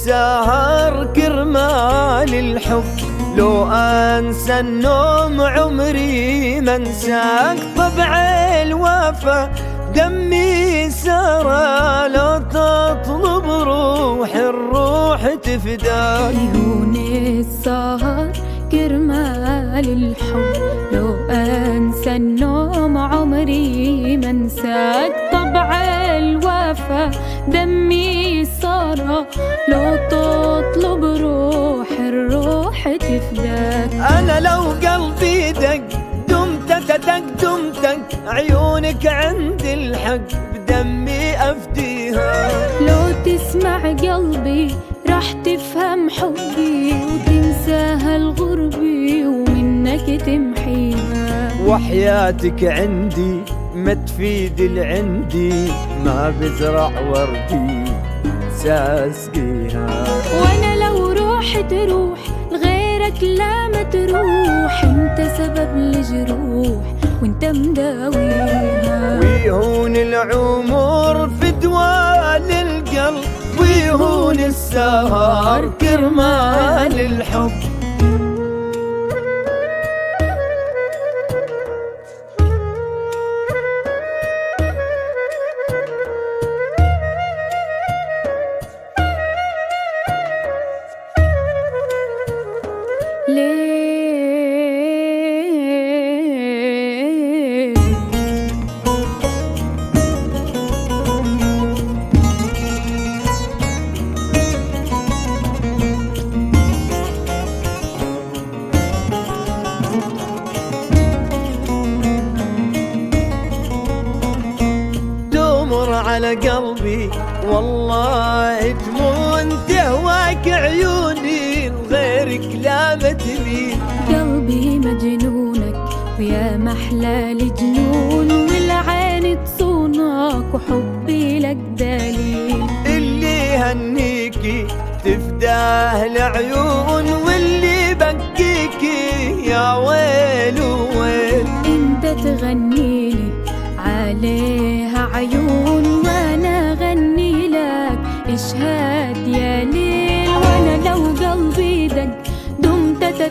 السهر كرمال الحب. لو أنسى النوم عمري ما انساك. طبع الوفا دمي سرى لو تطلب روح الروح تفداك عيون السهر كرمال الحب. لو أنسى النوم عمري ما انساك. طبع الوفا دمي سارة لو تطلب روح الروح تفداك. أنا لو قلبي دق دمتك دق دمتك عيونك عند الحق بدمي أفديها. لو تسمع قلبي راح تفهم حبي وتنساها الغربي ومنك تمحيها. وحياتك عندي ما تفيد العندي ما بزرع وردي. ساسقيها وأنا لو روح تروح لغيرك لا ما تروح. أنت سبب الجروح وأنت مداويها. ويهون العمر في دوال القلب ويهون السهر كرمال الحب. على قلبي والله تمون تهواك عيوني. غيرك لا تميل قلبي مجنونك ويا محلى الجنون والعين تصونك وحبي لك دليل. اللي هنيكي تفداه العيون واللي بكيكي يا ويل ويل. انت تغنيلي عليها عيون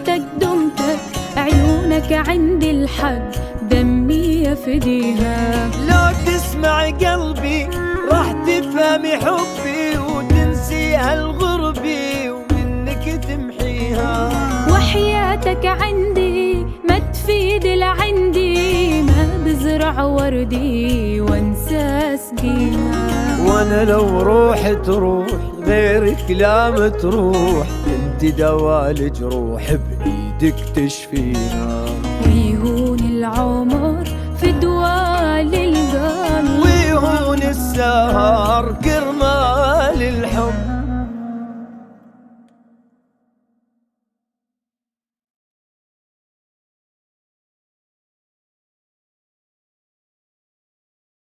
تتك دمتك عيونك عندي الحق دمي يفديها. لو تسمع قلبي راح تفهمي حبي وتنسي الغربي ومنك تمحيها. وحياتك عندي ما تفيد العندي ما بزرع وردي وانسى اسقيها وأنا لو روح تروح غيرك لا ما تروح انت دوا الجروح بإيدك تشفيها ويهون العمر